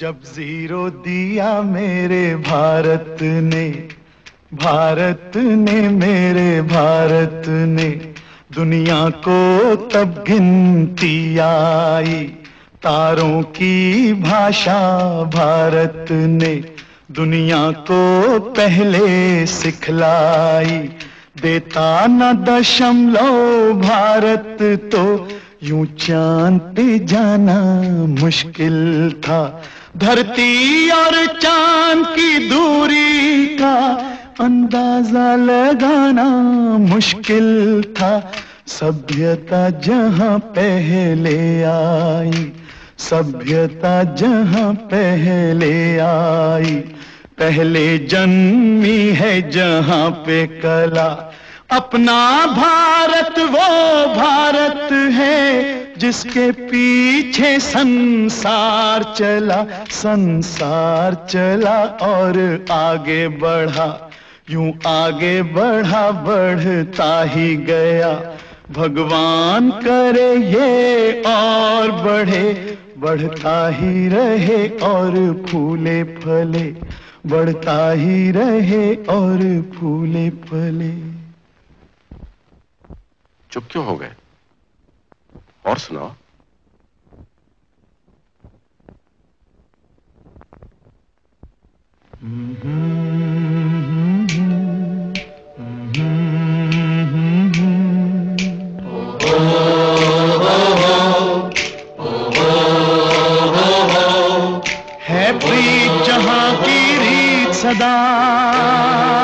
जब ज़ीरो दिया मेरे भारत ने भारत ने मेरे भारत ने, दुनिया को तब गिनती आई, तारों की भाषा भारत ने, दुनिया को पहले सिखलाई, देता न दशमलव भारत तो यूँ चाँद जाना मुश्किल था धरती और चाँद की दूरी का अंदाज़ा लगाना मुश्किल था। सभ्यता जहाँ पहले आई, सभ्यता जहाँ पहले आई। पहले जन्मी है जहाँ पे कला, अपना भारत वो जिसके पीछे संसार चला संसार चला और आगे बढ़ा। यूँ आगे बढ़ा, बढ़ता ही गया। भगवान करे ये और बढ़े, बढ़ता ही रहे और फूले फले, बढ़ता ही रहे और फूले फले। चुप क्यों हो गए? और सुनाओ। है जहाँ की रीत सदा।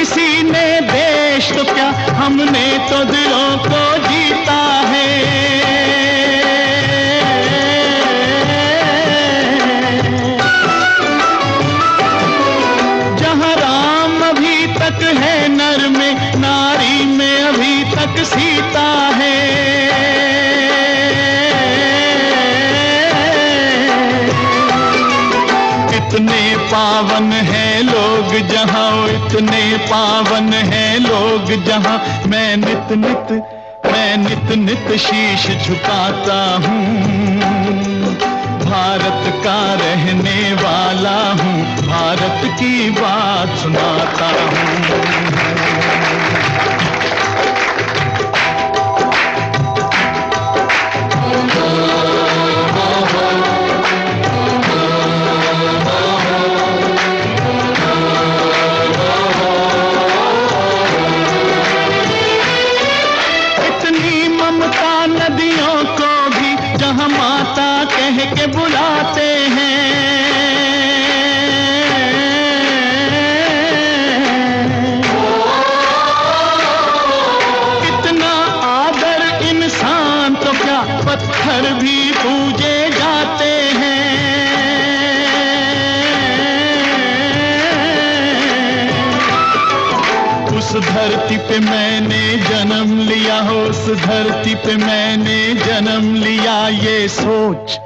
किसी ने देश तो क्या हमने तो दिलों को जीता है? जहाँ राम अभी तक है, नर में, नारी में अभी तक सीता है। इतने पावन हैं लोग जहाँ इतने पावन हैं, लोग जहाँ मैं नित नित मैं नित नित शीश झुकाता हूँ। भारत का रहने वाला हूँ, भारत की बात सुनाता हूँ। धरती पे मैंने जन्म लिया हो, उस धरती पे मैंने जन्म लिया। ये सोच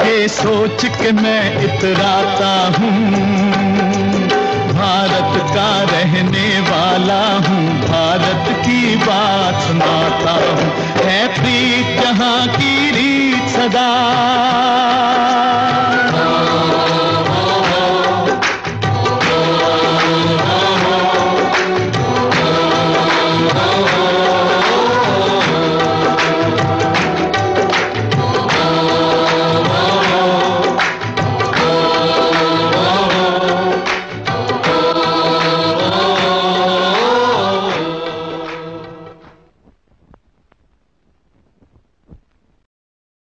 ये सोच के मैं इतराता हूँ। भारत का रहने वाला हूँ, भारत की बात सुनाता हूँ। है प्रीत जहाँ की रीत सदा।